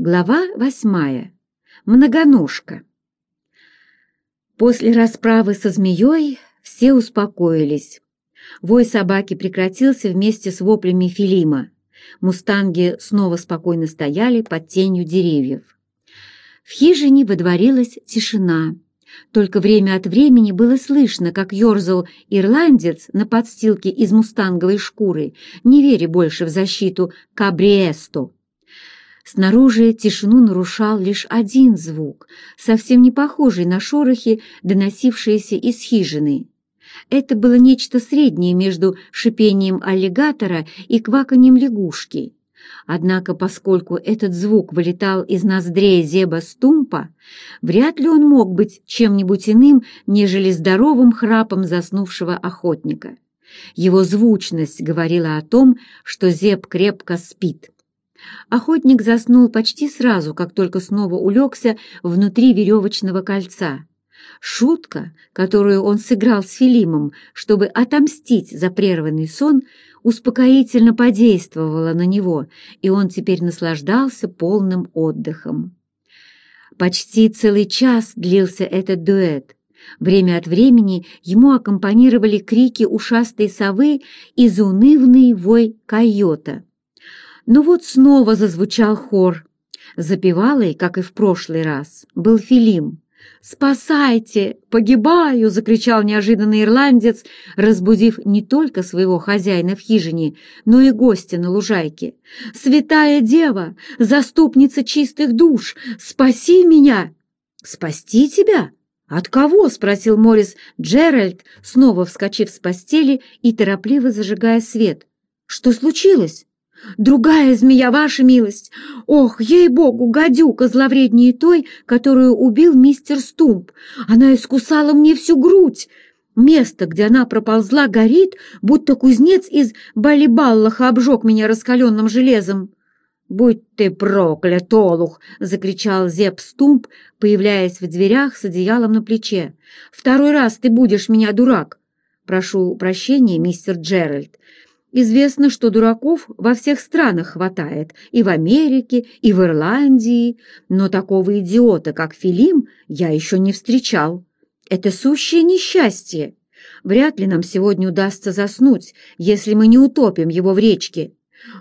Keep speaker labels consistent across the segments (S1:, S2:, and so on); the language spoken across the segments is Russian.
S1: Глава восьмая. Многоножка. После расправы со змеей все успокоились. Вой собаки прекратился вместе с воплями Филима. Мустанги снова спокойно стояли под тенью деревьев. В хижине водворилась тишина. Только время от времени было слышно, как ерзал ирландец на подстилке из мустанговой шкуры, не веря больше в защиту Кабриэсто. Снаружи тишину нарушал лишь один звук, совсем не похожий на шорохи, доносившиеся из хижины. Это было нечто среднее между шипением аллигатора и кваканьем лягушки. Однако, поскольку этот звук вылетал из ноздрей Зеба Стумпа, вряд ли он мог быть чем-нибудь иным, нежели здоровым храпом заснувшего охотника. Его звучность говорила о том, что Зеб крепко спит. Охотник заснул почти сразу, как только снова улегся внутри веревочного кольца. Шутка, которую он сыграл с Филимом, чтобы отомстить за прерванный сон, успокоительно подействовала на него, и он теперь наслаждался полным отдыхом. Почти целый час длился этот дуэт. Время от времени ему аккомпанировали крики ушастой совы и заунывный вой койота. Но вот снова зазвучал хор. Запевалой, как и в прошлый раз, был Филим. «Спасайте! Погибаю!» — закричал неожиданный ирландец, разбудив не только своего хозяина в хижине, но и гостя на лужайке. «Святая Дева! Заступница чистых душ! Спаси меня!» «Спасти тебя? От кого?» — спросил Морис Джеральд, снова вскочив с постели и торопливо зажигая свет. «Что случилось?» Другая змея, ваша милость! Ох, ей-богу, гадюка зловреднее той, которую убил мистер Стумп. Она искусала мне всю грудь. Место, где она проползла, горит, будто кузнец из Балибаллаха обжег меня раскаленным железом. «Будь ты проклят, Олух!» — закричал Зеп Стумп, появляясь в дверях с одеялом на плече. «Второй раз ты будешь меня, дурак!» «Прошу прощения, мистер Джеральд. Известно, что дураков во всех странах хватает, и в Америке, и в Ирландии, но такого идиота, как Филим, я еще не встречал. Это сущее несчастье. Вряд ли нам сегодня удастся заснуть, если мы не утопим его в речке.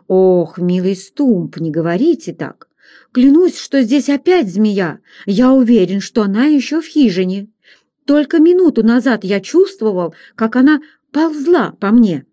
S1: Ох, милый Стумп, не говорите так. Клянусь, что здесь опять змея. Я уверен, что она еще в хижине. Только минуту назад я чувствовал, как она ползла по мне.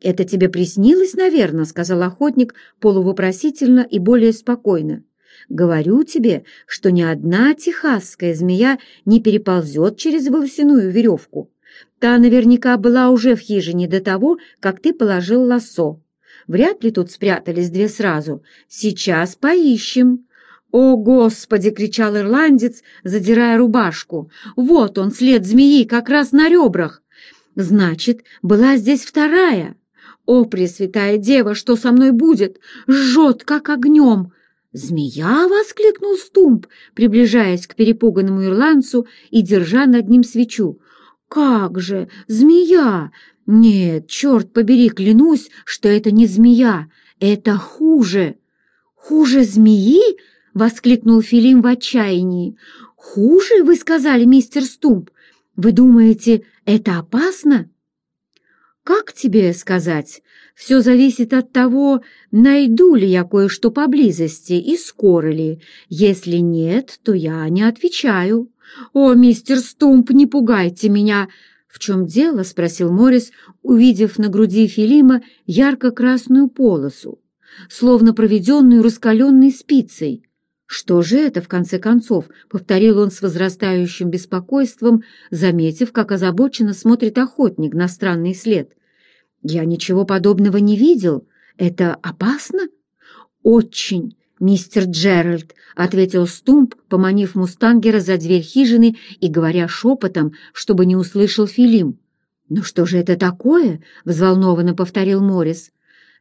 S1: «Это тебе приснилось, наверное», — сказал охотник полувопросительно и более спокойно. «Говорю тебе, что ни одна техасская змея не переползет через волосяную веревку. Та наверняка была уже в хижине до того, как ты положил лассо. Вряд ли тут спрятались две сразу. Сейчас поищем». «О, Господи!» — кричал ирландец, задирая рубашку. «Вот он, след змеи, как раз на ребрах!» «Значит, была здесь вторая!» «О, Пресвятая Дева, что со мной будет? Жжет, как огнем!» «Змея!» — воскликнул Стумп, приближаясь к перепуганному ирландцу и держа над ним свечу. «Как же! Змея! Нет, черт побери, клянусь, что это не змея, это хуже!» «Хуже змеи?» — воскликнул Филим в отчаянии. «Хуже, вы сказали, мистер Стумп? Вы думаете, это опасно?» Как тебе сказать? Все зависит от того, найду ли я кое-что поблизости и скоро ли. Если нет, то я не отвечаю. О, мистер Стумп, не пугайте меня. В чем дело? спросил Морис, увидев на груди Филима ярко-красную полосу, словно проведенную раскаленной спицей. «Что же это, в конце концов?» — повторил он с возрастающим беспокойством, заметив, как озабоченно смотрит охотник на странный след. «Я ничего подобного не видел. Это опасно?» «Очень, мистер Джеральд», — ответил Стумп, поманив мустангера за дверь хижины и говоря шепотом, чтобы не услышал Филим. «Ну что же это такое?» — взволнованно повторил Морис.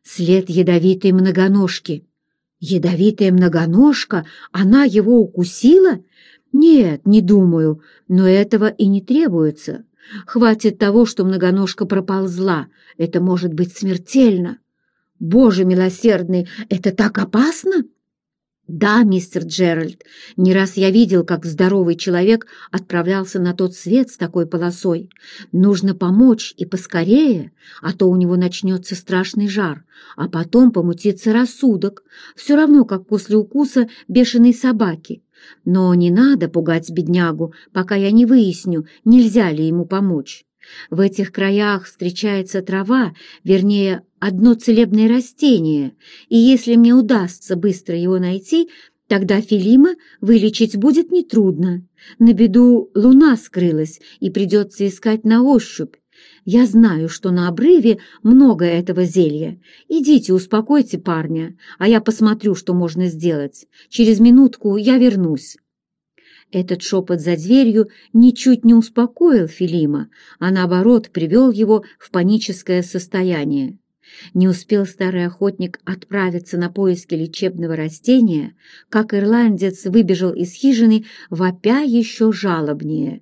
S1: «След ядовитой многоножки». Ядовитая многоножка? Она его укусила? Нет, не думаю, но этого и не требуется. Хватит того, что многоножка проползла. Это может быть смертельно. Боже милосердный, это так опасно? «Да, мистер Джеральд, не раз я видел, как здоровый человек отправлялся на тот свет с такой полосой. Нужно помочь и поскорее, а то у него начнется страшный жар, а потом помутится рассудок, все равно, как после укуса бешеной собаки. Но не надо пугать беднягу, пока я не выясню, нельзя ли ему помочь. В этих краях встречается трава, вернее, одно целебное растение, и если мне удастся быстро его найти, тогда Филима вылечить будет нетрудно. На беду луна скрылась, и придется искать на ощупь. Я знаю, что на обрыве много этого зелья. Идите, успокойте парня, а я посмотрю, что можно сделать. Через минутку я вернусь». Этот шепот за дверью ничуть не успокоил Филима, а наоборот привел его в паническое состояние. Не успел старый охотник отправиться на поиски лечебного растения, как ирландец выбежал из хижины, вопя еще жалобнее.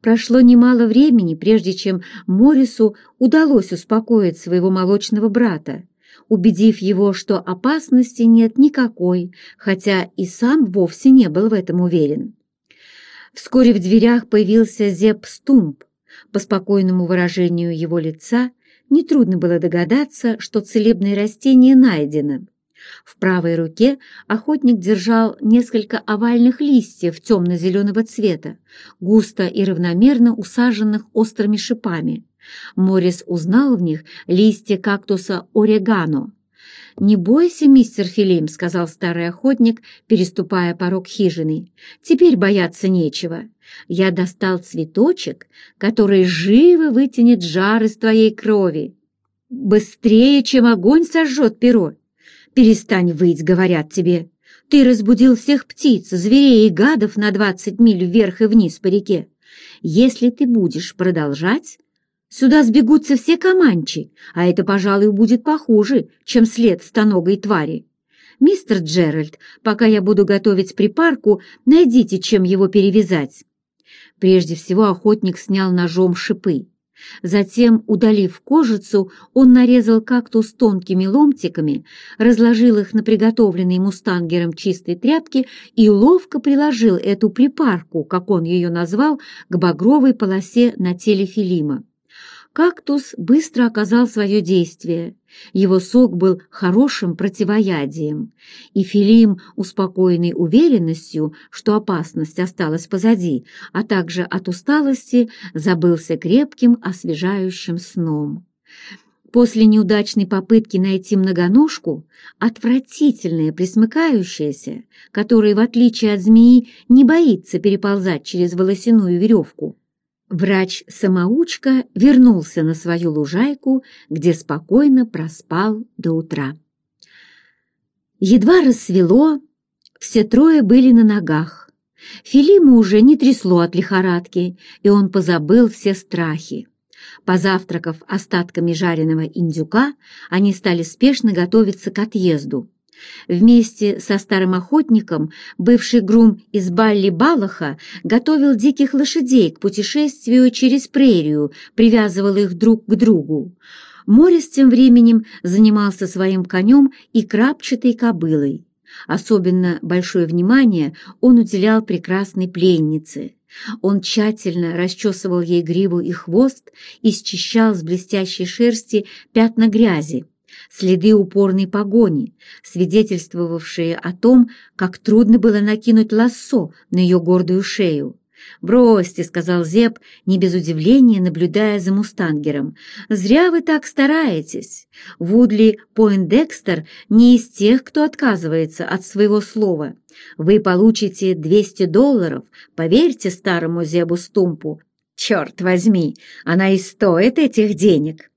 S1: Прошло немало времени, прежде чем Морису удалось успокоить своего молочного брата, убедив его, что опасности нет никакой, хотя и сам вовсе не был в этом уверен. Вскоре в дверях появился Зеп Стумп. По спокойному выражению его лица нетрудно было догадаться, что целебное растение найдено. В правой руке охотник держал несколько овальных листьев темно-зеленого цвета, густо и равномерно усаженных острыми шипами. Морис узнал в них листья кактуса орегано. «Не бойся, мистер Филим», — сказал старый охотник, переступая порог хижины. «Теперь бояться нечего. Я достал цветочек, который живо вытянет жар из твоей крови. Быстрее, чем огонь сожжет перо. Перестань выть, говорят тебе. Ты разбудил всех птиц, зверей и гадов на двадцать миль вверх и вниз по реке. Если ты будешь продолжать, Сюда сбегутся все команчи, а это, пожалуй, будет похуже, чем след стоногой твари. Мистер Джеральд, пока я буду готовить припарку, найдите, чем его перевязать. Прежде всего охотник снял ножом шипы. Затем, удалив кожицу, он нарезал кактус тонкими ломтиками, разложил их на приготовленной мустангером чистой тряпке и ловко приложил эту припарку, как он ее назвал, к багровой полосе на теле Филима. Кактус быстро оказал свое действие. Его сок был хорошим противоядием, и Филим, успокоенный уверенностью, что опасность осталась позади, а также от усталости, забылся крепким освежающим сном. После неудачной попытки найти многоножку, отвратительная присмыкающаяся, которая, в отличие от змеи, не боится переползать через волосяную веревку, Врач-самоучка вернулся на свою лужайку, где спокойно проспал до утра. Едва рассвело, все трое были на ногах. Филиму уже не трясло от лихорадки, и он позабыл все страхи. Позавтракав остатками жареного индюка, они стали спешно готовиться к отъезду. Вместе со старым охотником бывший грум из Балли-Балаха готовил диких лошадей к путешествию через прерию, привязывал их друг к другу. Морис тем временем занимался своим конем и крапчатой кобылой. Особенно большое внимание он уделял прекрасной пленнице. Он тщательно расчесывал ей гриву и хвост и счищал с блестящей шерсти пятна грязи следы упорной погони, свидетельствовавшие о том, как трудно было накинуть лассо на ее гордую шею. «Бросьте», — сказал Зеб, не без удивления, наблюдая за мустангером. «Зря вы так стараетесь. Вудли Пойндекстер не из тех, кто отказывается от своего слова. Вы получите 200 долларов, поверьте старому Зебу Стумпу. Черт возьми, она и стоит этих денег».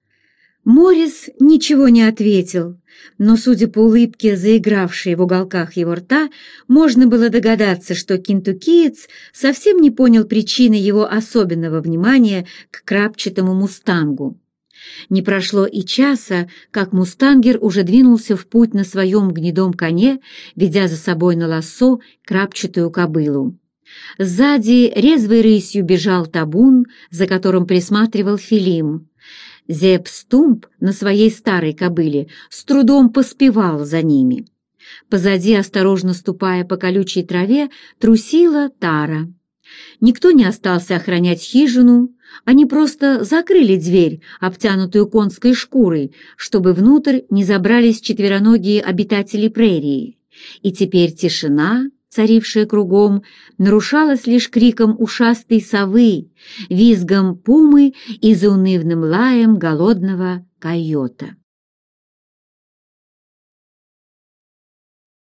S1: Морис ничего не ответил, но, судя по улыбке, заигравшей в уголках его рта, можно было догадаться, что кентукиец совсем не понял причины его особенного внимания к крапчатому мустангу. Не прошло и часа, как мустангер уже двинулся в путь на своем гнедом коне, ведя за собой на лассо крапчатую кобылу. Сзади резвой рысью бежал табун, за которым присматривал Филим. Зепстумп на своей старой кобыле с трудом поспевал за ними. Позади, осторожно ступая по колючей траве, трусила Тара. Никто не остался охранять хижину, они просто закрыли дверь, обтянутую конской шкурой, чтобы внутрь не забрались четвероногие обитатели прерии. И теперь тишина, царившая кругом, нарушалась лишь криком ушастой совы, визгом пумы и заунывным лаем голодного койота.